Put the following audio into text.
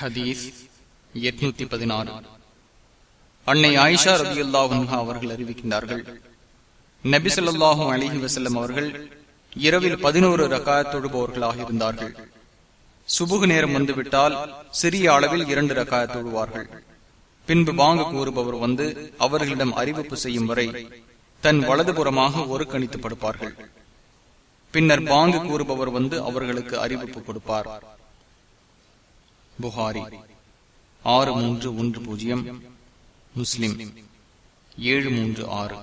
ஹதீஸ் எட்நூத்தி பதினாறு. அன்னை ஆயிஷா ரபி அல்லாஹா அவர்கள் அறிவிக்கின்றார்கள். நபிசல்லாஹும் அலிஹி வசல்லம் அவர்கள் இரவில் பதினோரு ரகாயத் தொழுபவர்களாக இருந்தார்கள். சுபுகு நேரம் வந்துவிட்டால் சிறிய அளவில் இரண்டு ரகாயத் தொழுவார்கள். பின்பு வாங்க கூறுபவர் வந்து அவர்களிடம் அறிவிப்பு செய்யும் வரை தன் வலதுபுறமாக ஒரு கணித்து படுப்பார்கள். பின்னர் பாங்கு கூறுபவர் வந்து அவர்களுக்கு அறிவிப்பு கொடுப்பார். புகாரி. ஆறு மூன்று ஒன்று பூஜ்ஜியம். முஸ்லிம். ஏழு மூன்று ஆறு.